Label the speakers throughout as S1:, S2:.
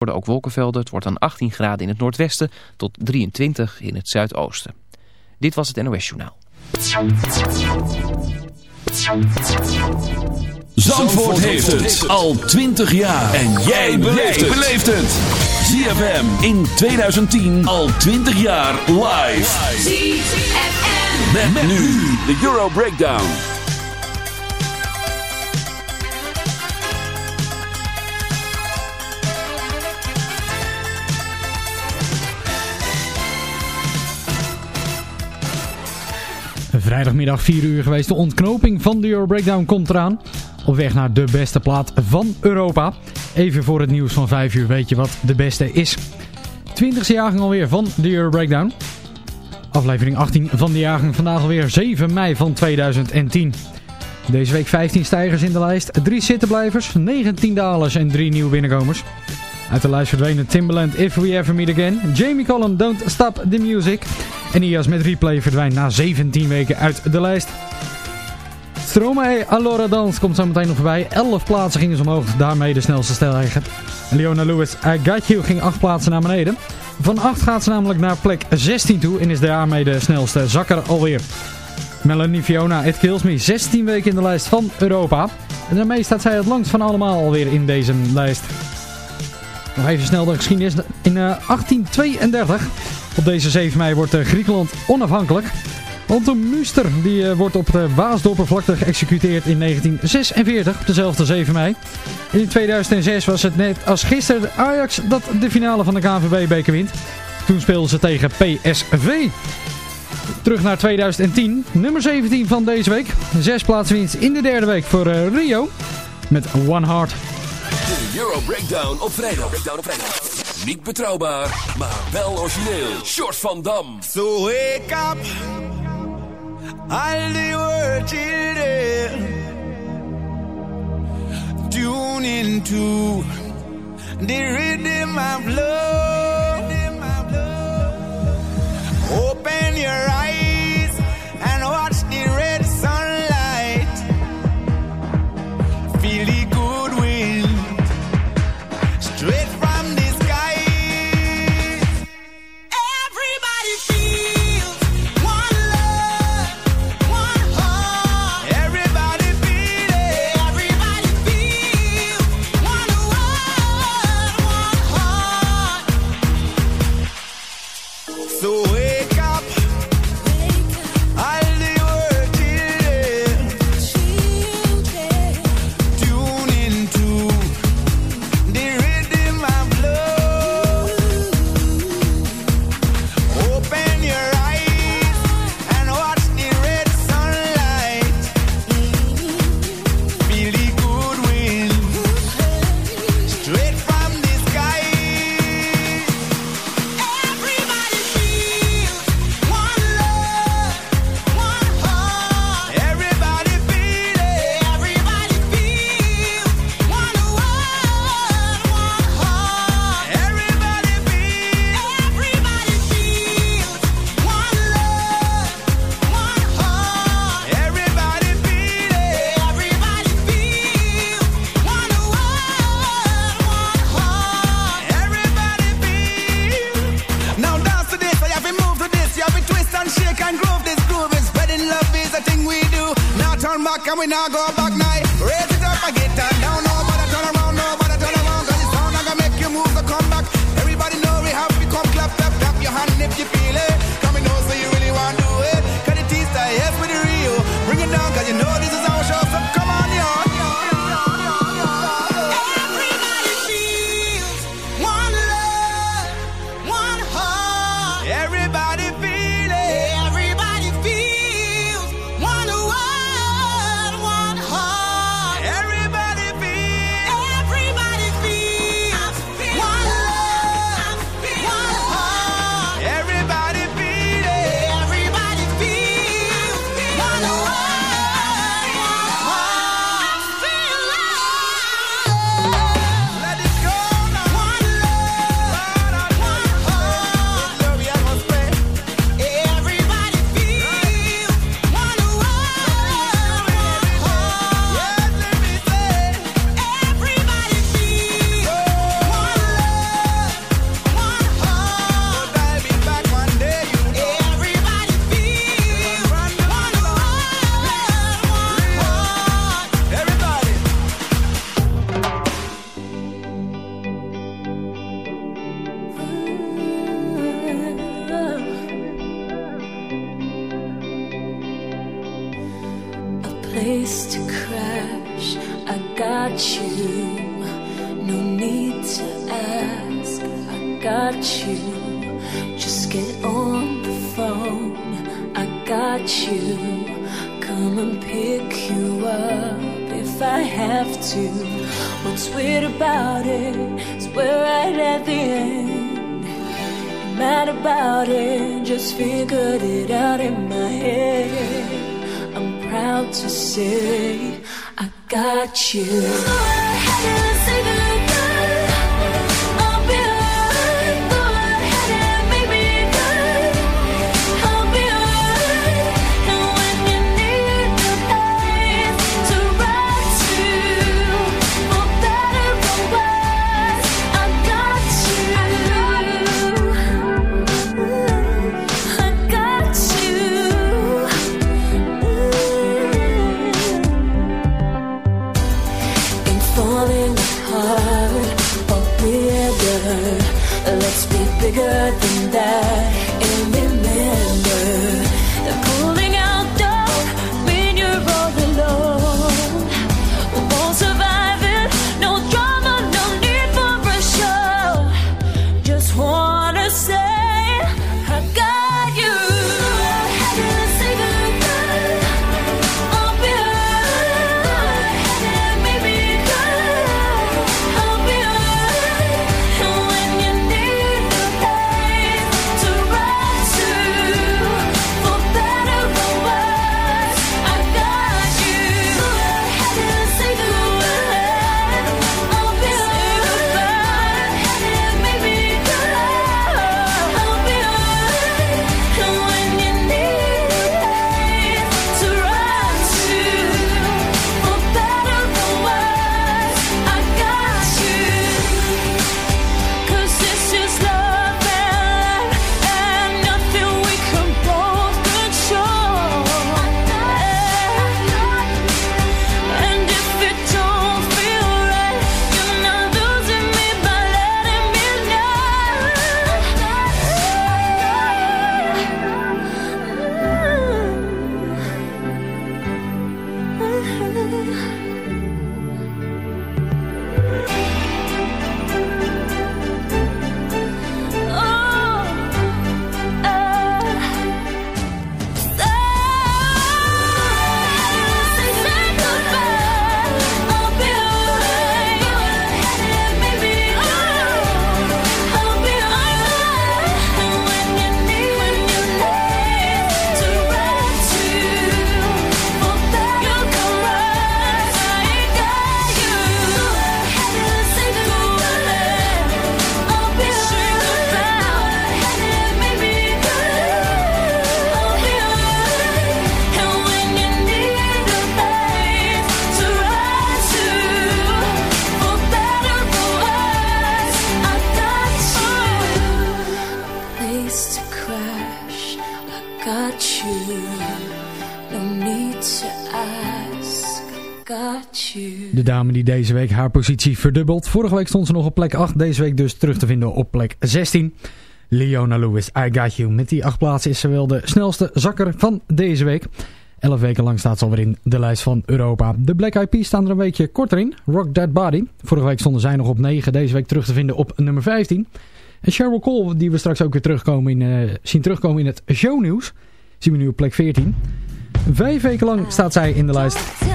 S1: worden ook wolkenvelden. Het wordt dan 18 graden in het noordwesten tot 23 in het zuidoosten. Dit was het NOS Journaal.
S2: Zandvoort heeft het al 20 jaar. En jij beleeft het. ZFM in 2010 al 20 jaar live.
S3: ZFM.
S2: Met, met nu de Euro Breakdown.
S4: Vrijdagmiddag 4 uur geweest. De ontknoping van de Euro Breakdown komt eraan. Op weg naar de beste plaat van Europa. Even voor het nieuws van 5 uur weet je wat de beste is. 20e jaargang alweer van de Euro Breakdown. Aflevering 18 van de jaargang vandaag alweer 7 mei van 2010. Deze week 15 stijgers in de lijst, 3 zittenblijvers, 19 dalers en 3 nieuwe binnenkomers. Uit de lijst verdwenen Timbaland If We Ever Meet Again, Jamie Collin Don't Stop The Music en IAS met Replay verdwijnt na 17 weken uit de lijst. Stromae Allora Dans komt zo meteen nog voorbij. 11 plaatsen gingen ze omhoog, daarmee de snelste stijger. Leona Lewis, I Got You ging 8 plaatsen naar beneden. Van 8 gaat ze namelijk naar plek 16 toe en is daarmee de snelste zakker alweer. Melanie Fiona, It Kills Me, 16 weken in de lijst van Europa. En daarmee staat zij het langst van allemaal alweer in deze lijst. Nog even snel de geschiedenis. In 1832, op deze 7 mei, wordt Griekenland onafhankelijk. Anton Muster die, uh, wordt op de Waasdorpervlakte geëxecuteerd in 1946, op dezelfde 7 mei. In 2006 was het net als gisteren Ajax dat de finale van de KNVB-beker wint. Toen speelden ze tegen PSV. Terug naar 2010, nummer 17 van deze week. Zes plaatsen winst in de derde week voor Rio met One Heart.
S2: De Euro Breakdown op vrijdag. Niet betrouwbaar, maar wel origineel. Short van Dam.
S5: So wake up, all the world children. Tune into the rhythm of love. Open your eyes Can we not go back now? And
S6: pick you up if I have to. What's weird about it is we're right at the end. Mad about it, just figured it out in my head. I'm proud to say I got you.
S4: Week haar positie verdubbelt. Vorige week stond ze nog op plek 8. Deze week dus terug te vinden op plek 16. Leona Lewis, I Got You. Met die acht plaatsen is ze wel de snelste zakker van deze week. Elf weken lang staat ze alweer in de lijst van Europa. De Black Eyed Peas staan er een weekje korter in. Rock That Body. Vorige week stonden zij nog op 9. Deze week terug te vinden op nummer 15. En Cheryl Cole, die we straks ook weer terugkomen in, eh, zien terugkomen in het shownieuws. Zien we nu op plek 14. Vijf weken lang staat zij in de lijst.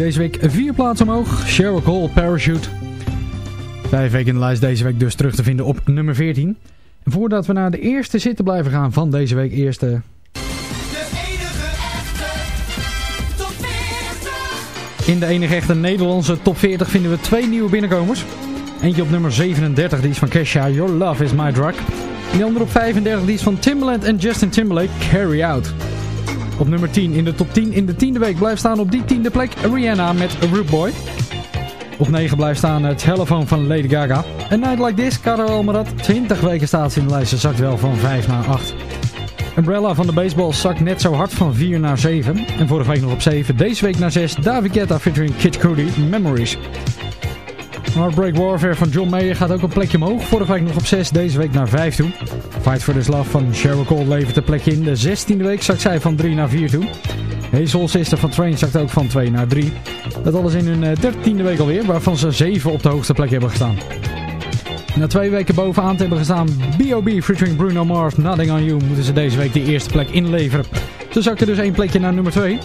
S6: Deze week vier plaatsen omhoog. Cheryl Cole, Parachute. Vijf weken in de lijst deze week dus terug te vinden op nummer 14. En voordat we naar de eerste zitten blijven gaan van deze week, eerste...
S4: De enige echte top 40.
S6: In de enige echte Nederlandse top 40 vinden we twee nieuwe binnenkomers. Eentje op nummer 37, die is van Kesha, Your Love Is My Drug. En die andere op 35, die is van Timbaland en Justin Timberlake, Carry Out. Op nummer 10 in de top 10 in de tiende week blijft staan op die tiende plek Rihanna met Root Boy. Op 9 blijft staan het telefoon van Lady Gaga. A Night Like This, Caro Almarat. 20 weken staat in de lijst, zakt wel van 5 naar 8. Umbrella van de baseball zakt net zo hard van 4 naar 7. En vorige week nog op 7, deze week naar 6. David Guetta featuring Kid Cudi, Memories. Heartbreak Warfare van John Mayer gaat ook een plekje omhoog. Vorige week nog op 6, deze week naar 5 toe. Fight for This Love van Cheryl Cole levert een plekje in. De 16e week zakt zij van 3 naar 4 toe. Soul Sister van Train zakt ook van 2 naar 3. Dat alles in hun 13e week alweer, waarvan ze 7 op de hoogste plek hebben gestaan. Na twee weken bovenaan te hebben gestaan, B.O.B. featuring Bruno Mars, Nothing On You, moeten ze deze week de eerste plek inleveren. Ze zakten dus één plekje naar nummer 2.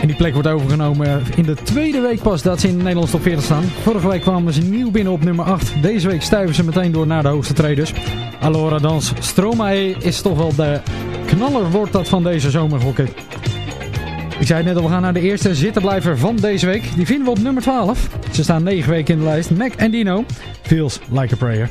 S6: En die plek wordt overgenomen in de tweede week pas dat ze in de Nederlandse top 40 staan. Vorige week kwamen ze nieuw binnen op nummer 8. Deze week stuiven ze meteen door naar de hoogste traders. Alora Dans Stromae is toch wel de knaller wordt dat van deze zomer, ik. Ik zei het net al, we gaan naar de eerste zittenblijver van deze week. Die vinden we op nummer 12. Ze staan 9 weken in de lijst. Mac en Dino. Feels like a prayer.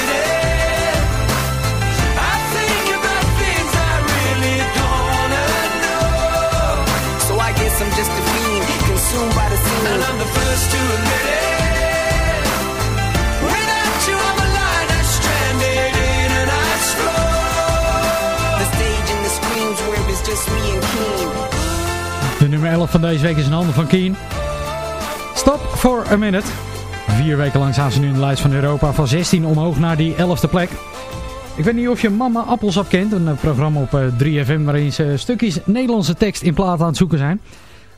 S4: De nummer 11 van deze week is in handen van Keen. Stop for a minute. Vier weken lang staan ze nu in de lijst van Europa. Van 16 omhoog naar die 11e plek. Ik weet niet of je Mama Appelsap kent. Een eh, programma op eh, 3FM waarin ze stukjes Nederlandse tekst in plaat aan het zoeken zijn.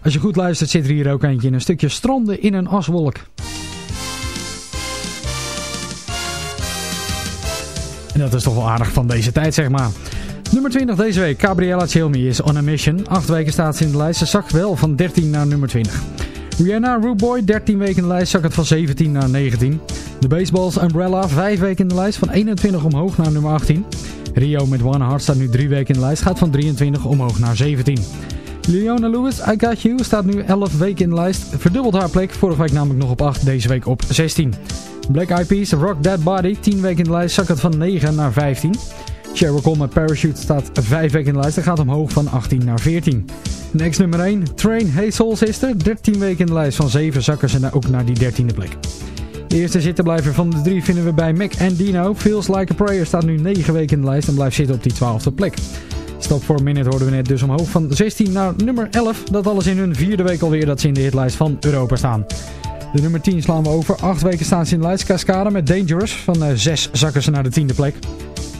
S4: Als je goed luistert zit er hier ook eentje in. Een stukje stranden in een aswolk. En dat is toch wel aardig van deze tijd zeg maar. Nummer 20 deze week. Gabriella Chilmi is on a mission. Acht weken staat ze in de lijst. Ze zakt wel van 13 naar nummer 20. Rihanna Rude Boy, 13 weken in de lijst, zak het van 17 naar 19. De Baseballs Umbrella, 5 weken in de lijst, van 21 omhoog naar nummer 18. Rio met One Heart staat nu 3 weken in de lijst, gaat van 23 omhoog naar 17. Leona Lewis, I Got You, staat nu 11 weken in de lijst, verdubbelt haar plek, vorige week namelijk nog op 8, deze week op 16. Black Eyed Peas, Rock That Body, 10 weken in de lijst, zak het van 9 naar 15. Sheryl Cole met Parachute staat 5 weken in de lijst en gaat omhoog van 18 naar 14. Next nummer 1, Train Hey Soul Sister, 13 weken in de lijst van 7 zakken ze ook naar die 13e plek. De eerste zittenblijver van de drie vinden we bij Mac en Dino. Feels Like a Prayer staat nu 9 weken in de lijst en blijft zitten op die 12e plek. Stop a Minute hoorden we net dus omhoog van 16 naar nummer 11. Dat alles in hun vierde week alweer dat ze in de hitlijst van Europa staan. De nummer 10 slaan we over. 8 weken staan ze in de lijst. Cascada met Dangerous. Van 6 zakken ze naar de 10e plek.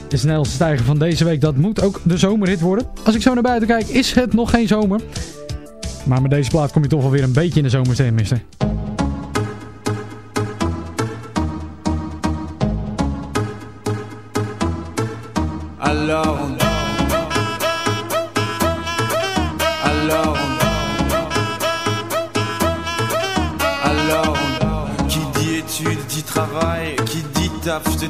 S4: De snelste stijger van deze week, dat moet ook de zomerhit worden. Als ik zo naar buiten kijk, is het nog geen zomer. Maar met deze plaat kom je toch wel weer een beetje in de zomerstem, mister.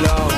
S7: alone.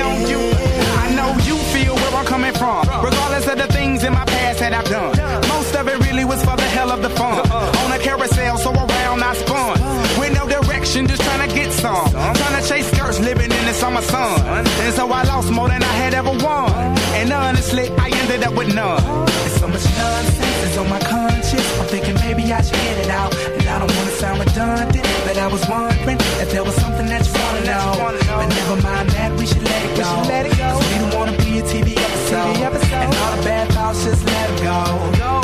S8: On you.
S5: I know you feel where I'm coming from. Regardless of the things in my past that I've done. Most of it really was for the hell of the fun. On a carousel, so around I spun. With no direction, just trying to get some. Trying to chase skirts, living in the summer sun. And so I lost more than I had ever won. And honestly, I ended up with none. There's so much nonsense is on my conscience. Maybe I should get it out. And I don't want to sound redundant, but I was wondering if there was something that you want to know. But never mind that, we should let it go. Cause we don't want to be a TV episode. And all the bad thoughts, just let it go,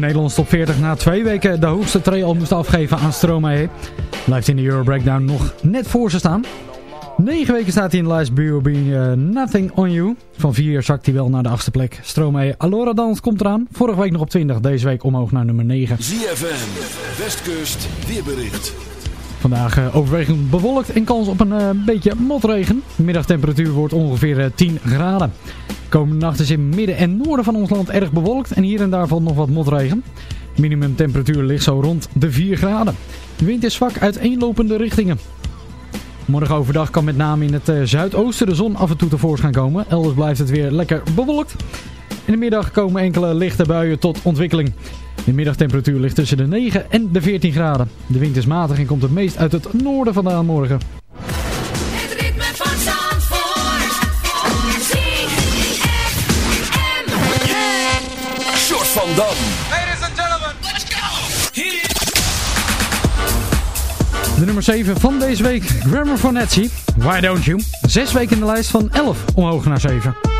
S4: Nederlandse top 40 na twee weken de hoogste tree al moest afgeven aan Stromae. Blijft in de Euro Breakdown nog net voor ze staan. Negen weken staat hij in de lijst B.O.B. eh, Nothing On You. Van vier zakt hij wel naar de achtste plek. Stromae Alora Dans komt eraan. Vorige week nog op 20, deze week omhoog naar nummer 9.
S2: ZFM, Westkust, weerbericht.
S4: Vandaag eh, overwegend bewolkt en kans op een eh, beetje motregen. Middagtemperatuur wordt ongeveer eh, 10 graden. Komende nacht is in midden en noorden van ons land erg bewolkt en hier en daar valt nog wat motregen. Minimumtemperatuur ligt zo rond de 4 graden. De wind is zwak uit eenlopende richtingen. Morgen overdag kan met name in het eh, zuidoosten de zon af en toe tevoorschijn komen. Elders blijft het weer lekker bewolkt. In de middag komen enkele lichte buien tot ontwikkeling. De middagtemperatuur ligt tussen de 9 en de 14 graden. De wind is matig en komt het meest uit het noorden vandaan morgen. De nummer 7 van deze week, Grammar for Nancy. Why Don't You? Zes weken in de lijst van 11 omhoog naar 7.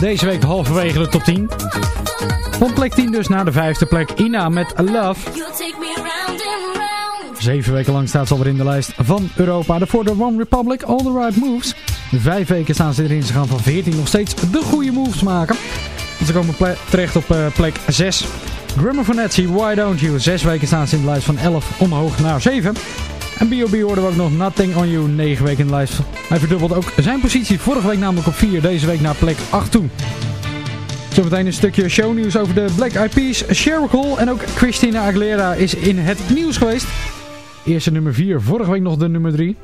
S4: Deze week halverwege de top 10. Van plek 10 dus naar de vijfde plek. Ina met Love. Zeven weken lang staat ze alweer in de lijst van Europa. De voor de One Republic, All the Right Moves. Vijf weken staan ze erin. Ze gaan van 14 nog steeds de goede moves maken. Ze komen terecht op eh, plek 6. Grammar Nancy, Why Don't You. Zes weken staan ze in de lijst van 11 omhoog naar 7. En B.O.B. hoorden we ook nog Nothing On You, 9 weken in de lijst. Hij verdubbelt ook zijn positie, vorige week namelijk op 4, deze week naar plek 8 toe. Zometeen een stukje shownieuws over de Black Eyed Peas, Sheryl en ook Christina Aguilera is in het nieuws geweest. Eerste nummer 4, vorige week nog de nummer 3.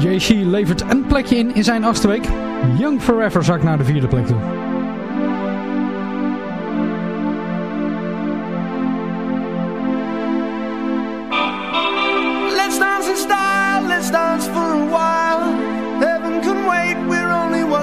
S4: JC levert een plekje in in zijn achtste week. Young Forever zakt naar de vierde plek toe.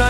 S9: Sun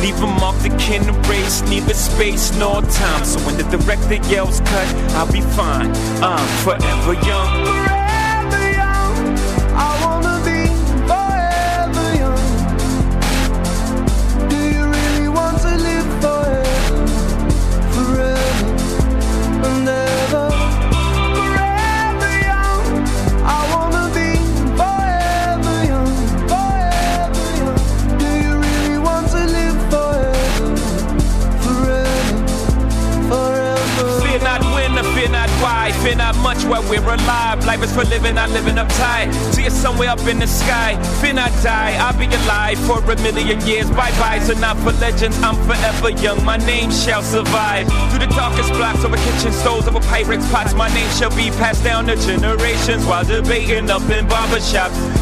S9: Leave them off the kin race, neither space nor time. So when the director yells cut, I'll be fine. I'm forever young. Fear not much while we're alive. Life is for living, not living uptight. See it somewhere up in the sky. Fear not die. I'll be alive for a million years. Bye byes are not for legends. I'm forever young. My name shall survive. Through the darkest blocks over kitchen stoves, over pirates' pots. My name shall be passed down to generations while debating up in barbershops.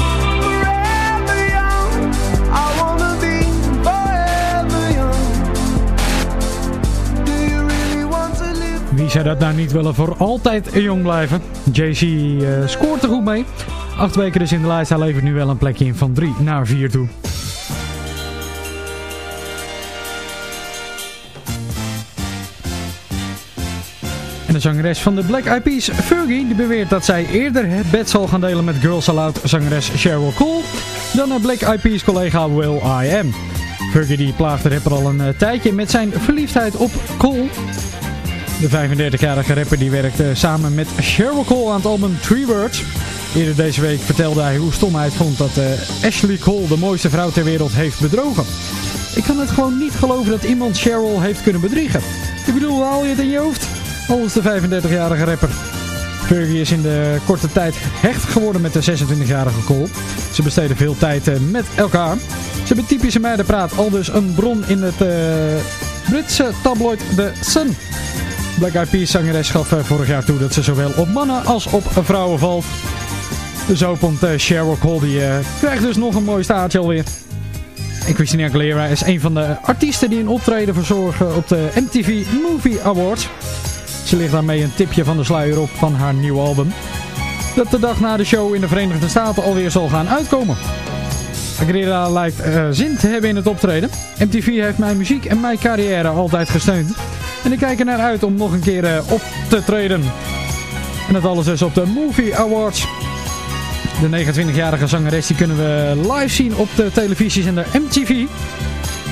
S4: Zou dat nou niet willen voor altijd jong blijven? JC eh, scoort er goed mee. Acht weken dus in de lijst. Hij levert nu wel een plekje in van 3 naar 4 toe. En de zangeres van de Black Eyed Peas, Fergie, die beweert dat zij eerder het bed zal gaan delen met Girls Aloud zangeres Cheryl Cole dan haar Black Eyed Peas collega Will I Am. Fergie die plaagt de rapper al een eh, tijdje met zijn verliefdheid op Cole. De 35-jarige rapper die werkte samen met Cheryl Cole aan het album Three Words. Eerder deze week vertelde hij hoe stom hij het vond dat eh, Ashley Cole de mooiste vrouw ter wereld heeft bedrogen. Ik kan het gewoon niet geloven dat iemand Cheryl heeft kunnen bedriegen. Ik bedoel, haal je het in je hoofd? Volgens de 35-jarige rapper. Fergie is in de korte tijd hecht geworden met de 26-jarige Cole. Ze besteden veel tijd eh, met elkaar. Ze hebben typische meidenpraat, al dus een bron in het eh, Britse tabloid The Sun. Black Eyed Peas zangeres gaf eh, vorig jaar toe dat ze zowel op mannen als op vrouwen valt. Opent eh, Cheryl Cole, die eh, krijgt dus nog een mooi staartje alweer. En Christina Aguilera is een van de artiesten die een optreden verzorgen op de MTV Movie Awards. Ze ligt daarmee een tipje van de sluier op van haar nieuwe album. Dat de dag na de show in de Verenigde Staten alweer zal gaan uitkomen. Aguilera lijkt eh, zin te hebben in het optreden. MTV heeft mijn muziek en mijn carrière altijd gesteund. En ik kijk er naar uit om nog een keer eh, op te treden. En dat alles dus op de Movie Awards. De 29-jarige zangeres die kunnen we live zien op de televisiezender MTV.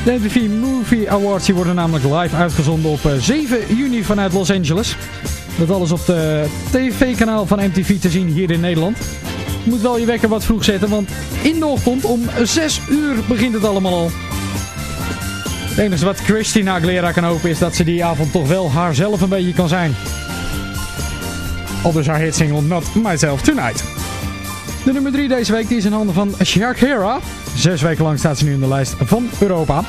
S4: De MTV Movie Awards die worden namelijk live uitgezonden op eh, 7 juni vanuit Los Angeles. Dat alles op de tv-kanaal van MTV te zien hier in Nederland. Je moet wel je wekker wat vroeg zetten, want in de ochtend om 6 uur begint het allemaal al. Het enige wat Christina Aguilera kan hopen is dat ze die avond toch wel haarzelf een beetje kan zijn. Al dus haar hitsingle Not Myself Tonight. De nummer 3 deze week die is in handen van Shakira. Zes weken lang staat ze nu in de lijst van Europa.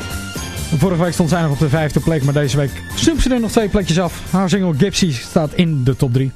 S10: Vorige week stond zij nog op de vijfde plek, maar deze week stumpt ze er nog twee plekjes af. Haar single Gypsy staat in de top 3.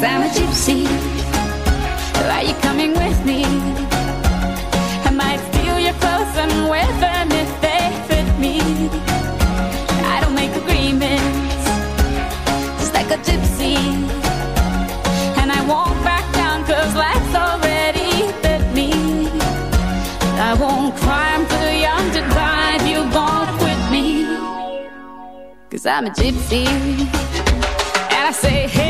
S11: Cause I'm a gypsy. Are you coming with me? I might steal your clothes and wear them if they fit me. I don't make agreements, just like a gypsy. And I won't back down cause life's already bit me. I won't cry, I'm too young to die if you gon' quit me. Cause I'm a gypsy. And I say, hey,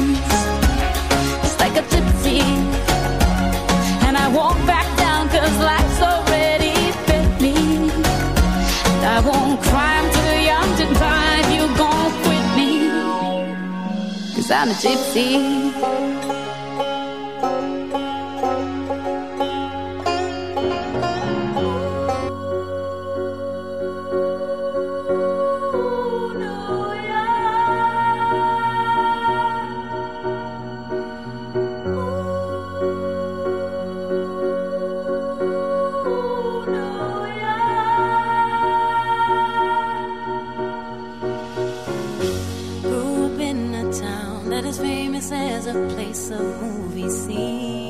S11: And I won't back down cause life's already me. I won't you gon' quit me. Cause I'm a gypsy.
S12: As a place of movie scenes.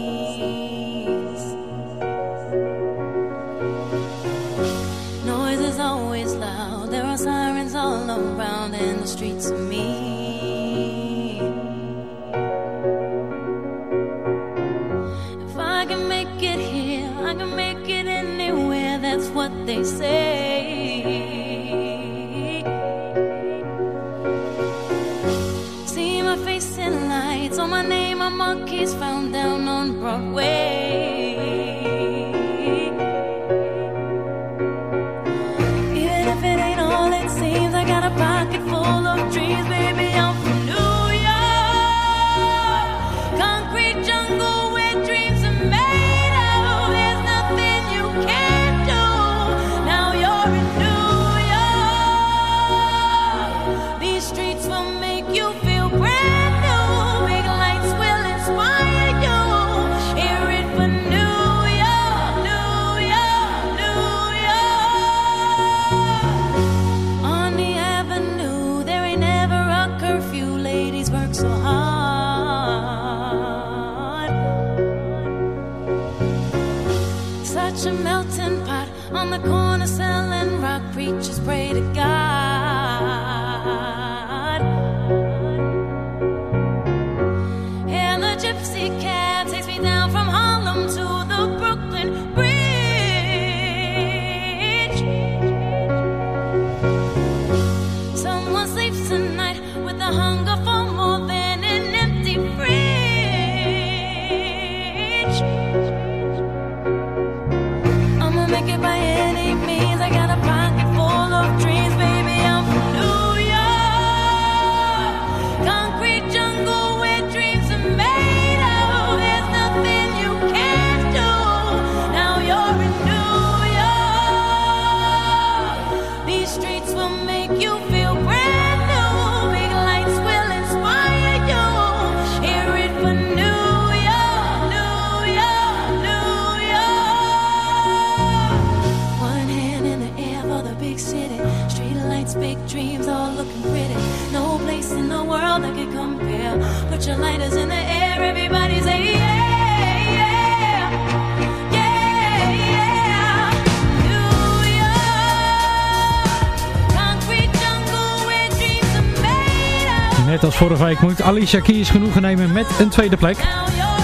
S13: Net als vorige week moet Alicia Keys genoegen nemen met een tweede plek.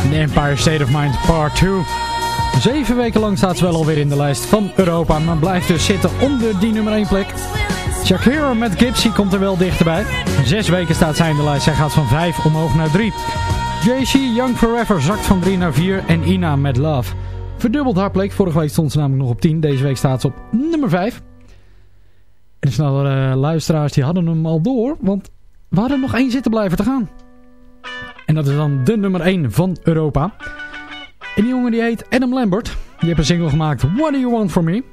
S13: The Empire State of Mind Part 2. Zeven weken lang staat ze wel alweer in de lijst van Europa, maar blijft dus zitten onder die nummer 1 plek. Shakira met Gypsy komt er wel dichterbij. Zes weken staat zij in de lijst. Zij gaat van 5 omhoog naar 3. JC Young Forever zakt van 3 naar 4 en Ina met Love. Verdubbeld haar plek. Vorige week stond ze namelijk nog op 10. Deze week staat ze op nummer 5. En de snelle eh, luisteraars die hadden hem al door. Want we hadden nog één zitten blijven te gaan. En dat is dan de nummer 1 van Europa. En die jongen die heet Adam Lambert. Die heeft een single gemaakt, What Do You Want for Me?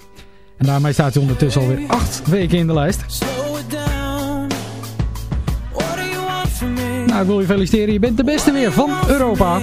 S13: En daarmee staat hij ondertussen alweer 8 weken in de lijst. Nou, ik wil je feliciteren. Je bent de beste weer van Europa.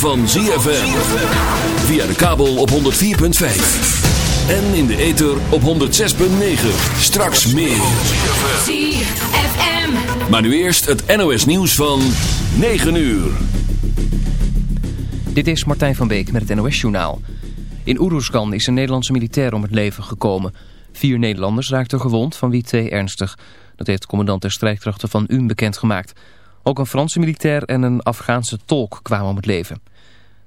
S2: Van ZFM. Via de kabel op 104.5. En in de ether op 106.9. Straks meer.
S10: ZFM.
S2: Maar nu eerst het NOS nieuws van 9 uur.
S1: Dit is Martijn van Beek met het NOS-journaal. In Oeroesgan is een Nederlandse militair om het leven gekomen. Vier Nederlanders raakten gewond, van wie twee ernstig. Dat heeft commandant der strijdkrachten van UM bekendgemaakt. Ook een Franse militair en een Afghaanse tolk kwamen om het leven.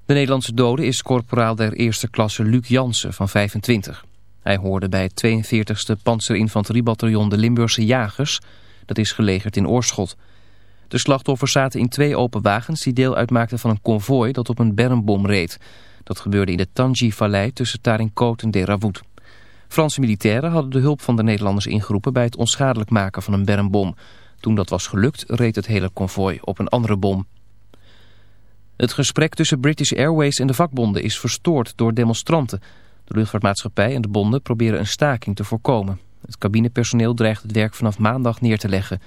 S1: De Nederlandse dode is corporaal der eerste klasse Luc Jansen van 25. Hij hoorde bij het 42e panzerinfanteriebataljon de Limburgse Jagers. Dat is gelegerd in Oorschot. De slachtoffers zaten in twee open wagens die deel uitmaakten van een konvooi dat op een bermbom reed. Dat gebeurde in de Tangi-vallei tussen Tarinkoot en Derawood. Franse militairen hadden de hulp van de Nederlanders ingeroepen bij het onschadelijk maken van een bermbom. Toen dat was gelukt reed het hele konvooi op een andere bom. Het gesprek tussen British Airways en de vakbonden is verstoord door demonstranten. De luchtvaartmaatschappij en de bonden proberen een staking te voorkomen. Het cabinepersoneel dreigt het werk vanaf maandag neer te leggen.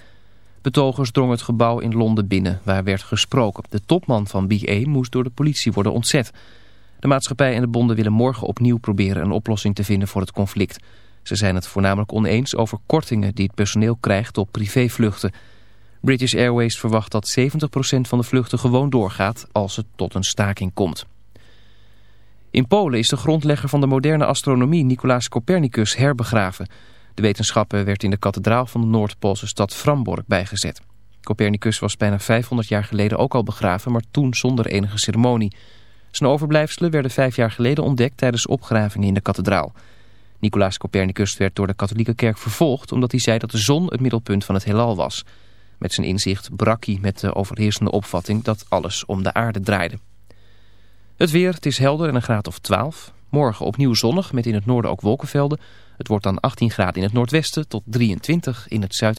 S1: Betogers drongen het gebouw in Londen binnen, waar werd gesproken. De topman van BA moest door de politie worden ontzet. De maatschappij en de bonden willen morgen opnieuw proberen een oplossing te vinden voor het conflict. Ze zijn het voornamelijk oneens over kortingen die het personeel krijgt op privévluchten. British Airways verwacht dat 70% van de vluchten gewoon doorgaat als het tot een staking komt. In Polen is de grondlegger van de moderne astronomie Nicolaas Copernicus herbegraven. De wetenschapper werd in de kathedraal van de Noordpoolse stad Framborg bijgezet. Copernicus was bijna 500 jaar geleden ook al begraven, maar toen zonder enige ceremonie. Zijn overblijfselen werden vijf jaar geleden ontdekt tijdens opgravingen in de kathedraal. Nicolaas Copernicus werd door de katholieke kerk vervolgd omdat hij zei dat de zon het middelpunt van het heelal was. Met zijn inzicht brak hij met de overheersende opvatting dat alles om de aarde draaide. Het weer, het is helder en een graad of 12. Morgen opnieuw zonnig met in het noorden ook wolkenvelden. Het wordt dan 18 graden in het noordwesten tot 23 in het zuid.